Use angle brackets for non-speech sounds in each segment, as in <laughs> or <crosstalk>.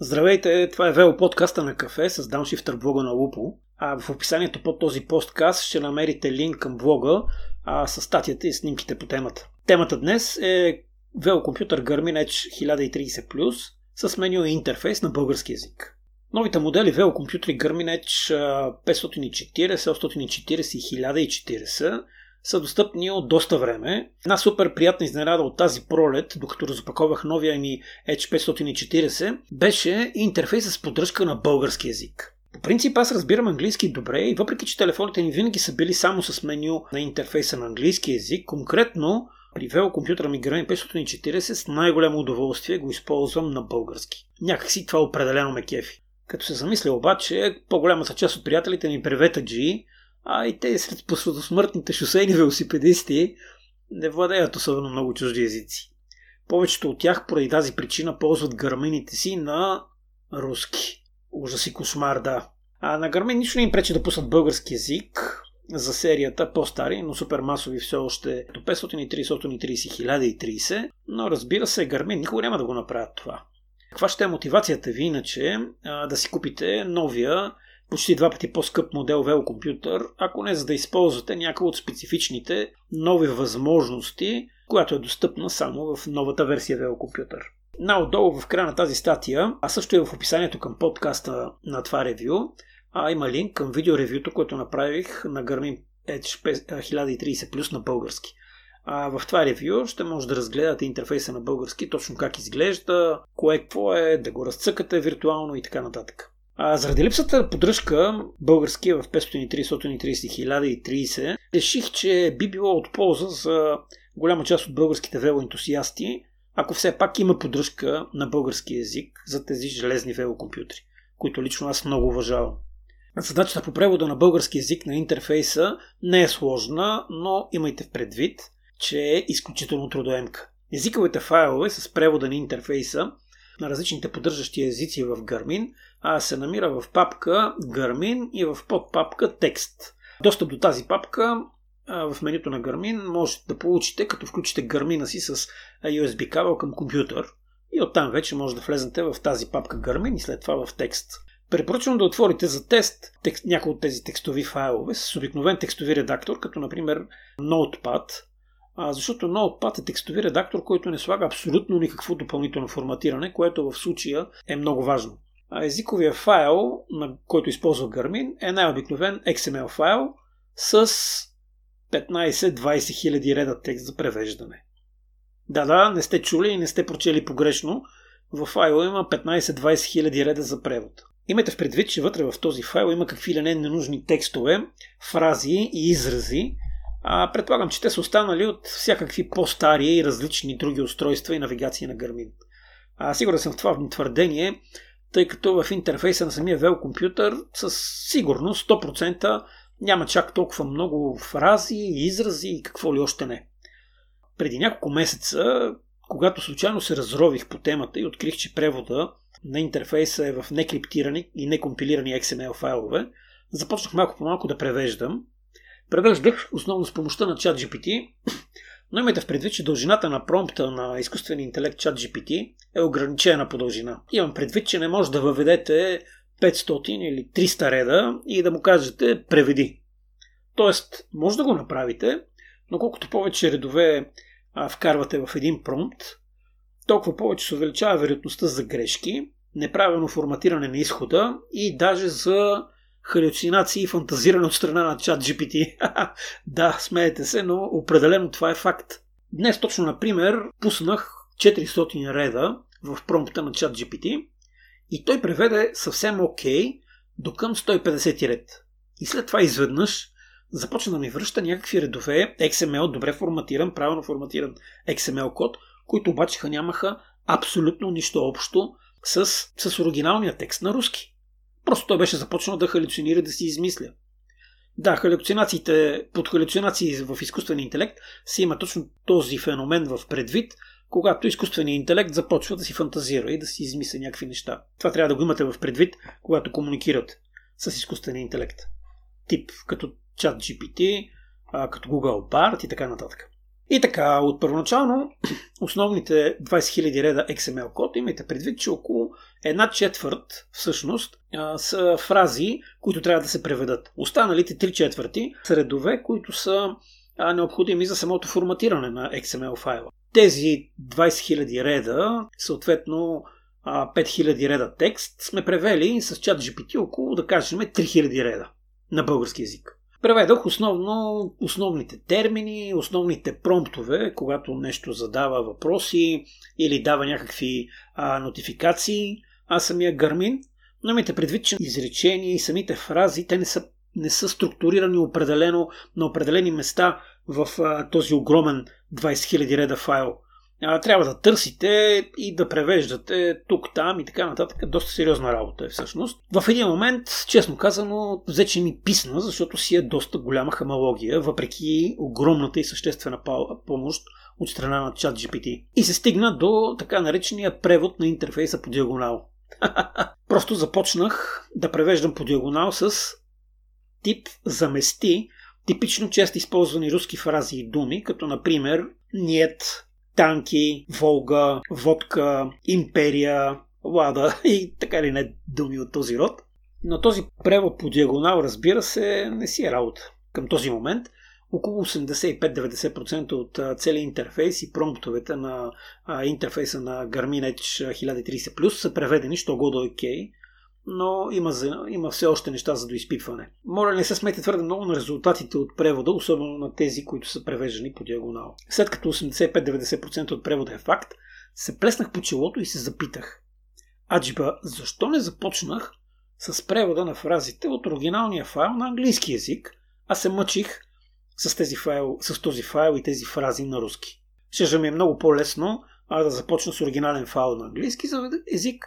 Здравейте, това е Вело подкаста на кафе с дауншифтър блога на Лупо. А в описанието под този посткаст ще намерите линк към блога а, с статията и снимките по темата. Темата днес е Вело компютър Garmin Edge 1030 с меню и интерфейс на български язик. Новите модели Вело компютри Garmin Edge 540, 740 и 1040 са достъпни от доста време. Една супер приятна изненада от тази пролет, докато разопаковах новия ми Edge 540, беше интерфейс с поддръжка на български язик. По принцип аз разбирам английски добре и въпреки, че телефоните ни винаги са били само с меню на интерфейса на английски язик, конкретно при вело компютъра ми Granny 540 с най-голямо удоволствие го използвам на български. Някакси това определено ме кефи. Като се замисля обаче, по-голямата част от приятелите ми G, а и те сред посредосмъртните шосейни велосипедисти не владеят особено много чужди езици. Повечето от тях поради тази причина ползват гърмените си на руски. Ужас и кошмар, да. А на гърмен нищо не им пречи да пуснат български язик за серията по-стари, но супер масови все още до 530, 330, 1030, но разбира се, Гърмен никога няма да го направят това. Каква ще е мотивацията ви иначе да си купите новия почти два пъти по-скъп модел велокомпютър, ако не за да използвате някои от специфичните нови възможности, която е достъпна само в новата версия велокомпютър. Наотдолу в края на тази статия, а също и в описанието към подкаста на това ревю, а има линк към видеоревюто, което направих на Garmin Edge 1030 Plus на български. А в това ревю ще може да разгледате интерфейса на български, точно как изглежда, кое какво е, да го разцъкате виртуално и така нататък. А, заради липсата на поддръжка, българския в 530, 130, 1030, реших, че би било от полза за голяма част от българските велоентусиасти, ако все пак има поддръжка на български язик за тези железни велокомпютри, които лично аз много уважавам. Задачата по превода на български язик на интерфейса не е сложна, но имайте в предвид, че е изключително трудоемка. Езиковите файлове с превода на интерфейса на различните поддържащи езици в Garmin а се намира в папка Garmin и в подпапка текст. Достъп до тази папка в менюто на Garmin можете да получите, като включите Garmin си с USB кабел към компютър и оттам вече може да влезнете в тази папка Garmin и след това в текст. Препоръчвам да отворите за тест някои от тези текстови файлове с обикновен текстови редактор, като например Notepad, а, защото Notepad е текстови редактор, който не слага абсолютно никакво допълнително форматиране, което в случая е много важно. А езиковия файл, на който използва Garmin, е най-обикновен XML файл с 15-20 хиляди реда текст за превеждане. Да-да, не сте чули и не сте прочели погрешно. В файла има 15-20 хиляди реда за превод. Имайте в предвид, че вътре в този файл има какви ли не ненужни текстове, фрази и изрази, а предполагам, че те са останали от всякакви по-стари и различни други устройства и навигации на Garmin. А, сигурен съм в това твърдение, тъй като в интерфейса на самия вел компютър със сигурност 100% няма чак толкова много фрази, изрази и какво ли още не. Преди няколко месеца, когато случайно се разрових по темата и открих, че превода на интерфейса е в некриптирани и некомпилирани XML файлове, започнах малко по малко да превеждам. Превеждах основно с помощта на ChatGPT, но имайте в предвид, че дължината на промпта на изкуствения интелект ChatGPT е ограничена по дължина. Имам предвид, че не може да въведете 500 или 300 реда и да му кажете преведи. Тоест, може да го направите, но колкото повече редове а, вкарвате в един промпт, толкова повече се увеличава вероятността за грешки, неправилно форматиране на изхода и даже за халюцинации и фантазиране от страна на чат GPT. <laughs> да, смеете се, но определено това е факт. Днес точно, например, пуснах 400 реда в промпта на чат GPT и той преведе съвсем окей okay до към 150 ред. И след това изведнъж започна да ми връща някакви редове XML, добре форматиран, правилно форматиран XML код, които обаче нямаха абсолютно нищо общо с, с оригиналния текст на руски. Просто той беше започнал да халюцинира, да си измисля. Да, халюцинациите, под халюцинации в изкуствения интелект се има точно този феномен в предвид, когато изкуственият интелект започва да си фантазира и да си измисля някакви неща. Това трябва да го имате в предвид, когато комуникират с изкуствения интелект. Тип като чат GPT, като Google Bard и така нататък. И така, от първоначално <clears throat> основните 20 000 реда XML код, имайте предвид, че около една четвърт всъщност са фрази, които трябва да се преведат. Останалите 3 четвърти са редове, които са необходими за самото форматиране на XML файла. Тези 20 000 реда, съответно 5000 реда текст, сме превели с чат GPT около, да кажем, 3000 реда на български язик. Преведох основно основните термини, основните промптове, когато нещо задава въпроси или дава някакви а, нотификации, а самия Гармин. Но имайте предвид, че изречения и самите фрази, те не са, не са структурирани определено на определени места в а, този огромен 20 000 реда файл трябва да търсите и да превеждате тук, там и така нататък. Доста сериозна работа е всъщност. В един момент, честно казано, взе, че ми писна, защото си е доста голяма хамалогия, въпреки огромната и съществена помощ от страна на чат GPT. И се стигна до така наречения превод на интерфейса по диагонал. <laughs> Просто започнах да превеждам по диагонал с тип замести типично често използвани руски фрази и думи, като например нет, танки, Волга, водка, империя, лада <laughs> и така ли не думи от този род. Но този превод по диагонал, разбира се, не си е работа. Към този момент около 85-90% от целият интерфейс и промптовете на интерфейса на Garmin Edge 1030 Plus са преведени, що го до окей но има, за, има все още неща за доизпитване. Моля не се смете твърде много на резултатите от превода, особено на тези, които са превеждани по диагонал. След като 85-90% от превода е факт, се плеснах по челото и се запитах. Аджиба, защо не започнах с превода на фразите от оригиналния файл на английски язик, а се мъчих с, тези файл, с този файл и тези фрази на руски. Ще ми е много по-лесно а да започна с оригинален файл на английски език,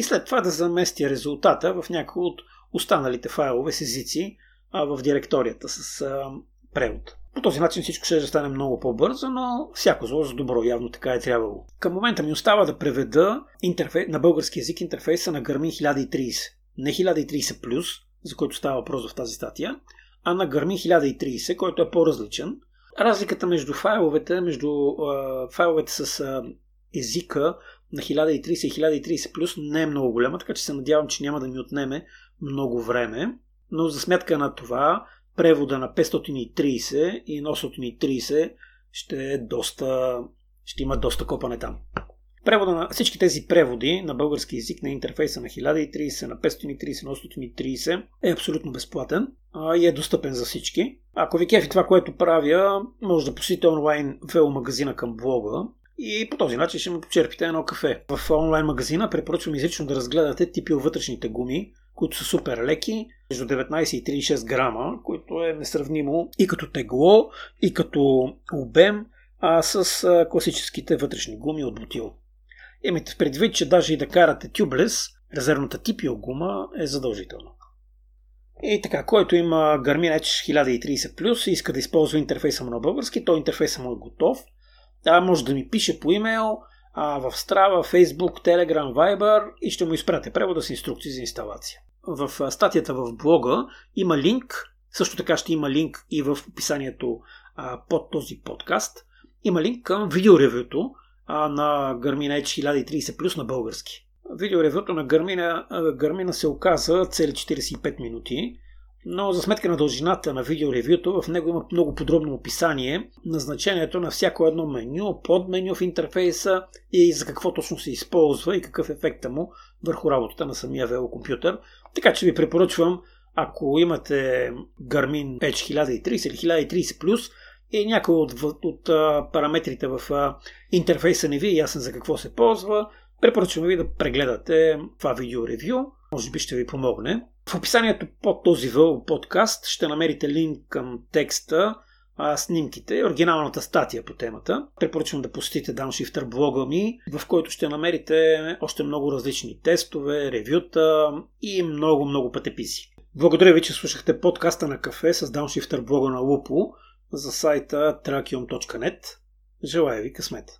и след това да замести резултата в някои от останалите файлове с езици а, в директорията с а, превод. По този начин всичко ще стане много по-бързо, но всяко зло за добро, явно така е трябвало. Към момента ми остава да преведа интерфей... на български язик интерфейса на Garmin 1030. Не 1030+, за който става въпрос в тази статия, а на Garmin 1030, който е по-различен. Разликата между файловете, между а, файловете с а, езика на 1030 и 1030 плюс не е много голяма, така че се надявам, че няма да ми отнеме много време. Но за сметка на това, превода на 530 и на 830 ще е доста, ще има доста копане там. Превода на всички тези преводи на български язик на интерфейса на 1030, на 530, на 830 е абсолютно безплатен а, и е достъпен за всички. Ако ви кефи това, което правя, може да посетите онлайн веломагазина към блога и по този начин ще му почерпите едно кафе. В онлайн магазина препоръчвам изрично да разгледате типи вътрешните гуми, които са супер леки, между 19 и 36 грама, което е несравнимо и като тегло, и като обем, а с класическите вътрешни гуми от бутил. Имайте предвид, че даже и да карате тюблес, резервната типио гума е задължително. И така, който има Garmin Edge 1030 Plus и иска да използва интерфейса му на български, то интерфейса му е готов – а, може да ми пише по имейл, а, в Strava, Facebook, Telegram, Viber и ще му изпратя превода с инструкции за инсталация. В статията в блога има линк, също така ще има линк и в описанието а, под този подкаст. Има линк към видеоревюто а, на Garmin Edge 1030 Plus на български. Видеоревюто на Garmin, Garmin се оказа цели 45 минути но за сметка на дължината на видеоревюто в него има много подробно описание на значението на всяко едно меню, подменю в интерфейса и за какво точно се използва и какъв е ефекта му върху работата на самия велокомпютър. Така че ви препоръчвам, ако имате Garmin Edge 1030 или 1030+, и някой от, от, от параметрите в интерфейса не ви е ясен за какво се ползва, препоръчвам ви да прегледате това видеоревю. Може би ще ви помогне. В описанието под този въл подкаст ще намерите линк към текста, а, снимките, оригиналната статия по темата. Препоръчвам да посетите Downshifter блога ми, в който ще намерите още много различни тестове, ревюта и много-много пътеписи. Благодаря ви, че слушахте подкаста на кафе с Downshifter блога на Лупо за сайта trakium.net. Желая ви късмет!